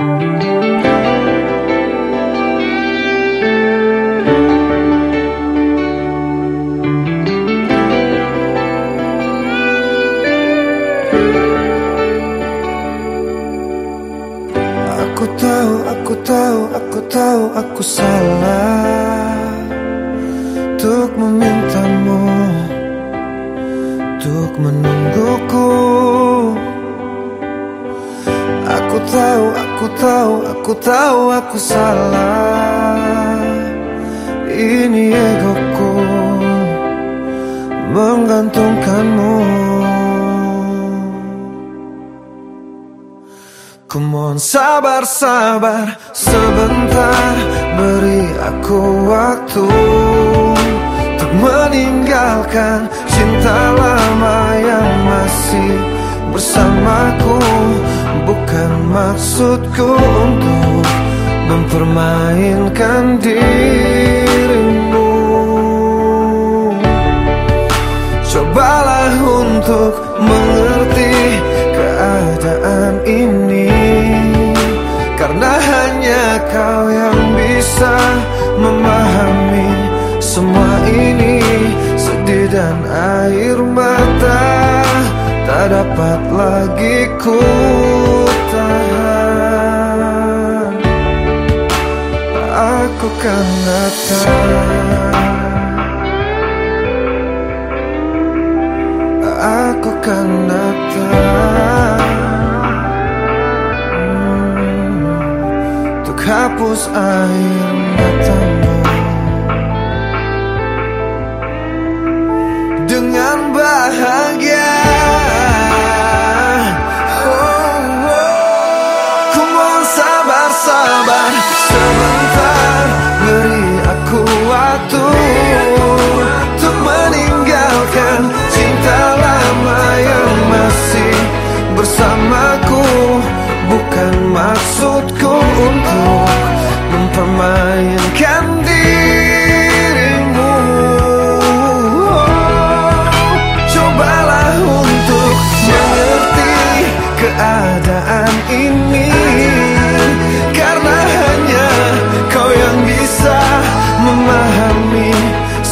Aku tahu, aku tahu, aku tahu aku salah Untuk memintamu Untuk menungguku. Tahu, aku tahu, aku tahu aku salah. Ini egoku Menggantungkanmu. Kumohon sabar, sabar sebentar Beri aku waktu Untuk meninggalkan cinta lama yang masih bersamaku. Bukan maksudku untuk mempermainkan dirimu. Cobalah untuk mengerti keadaan ini. Karena hanya kau yang bisa memahami semua ini. Sedih dan air mata tak dapat lagi ku tahan. Aku kan datang. Aku kan datang. Hmm, Untuk hapus air matamu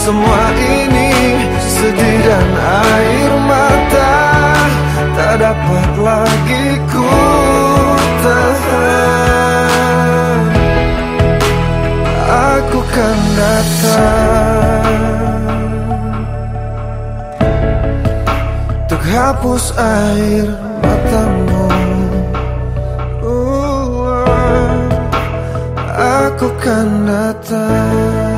semua ini Sedih dan air mata tak dapat lagi ku tahan. Aku kan datang Untuk hapus air matamu. Aku kan datang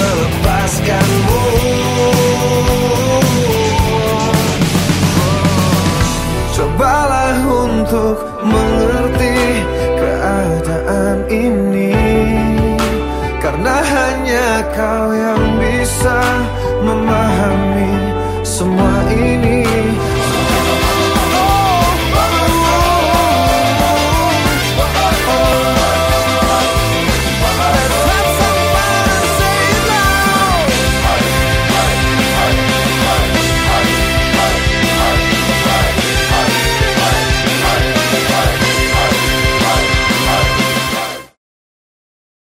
melepaskanmu Cobalah untuk mengerti keadaan ini. Karena hanya kau yang bisa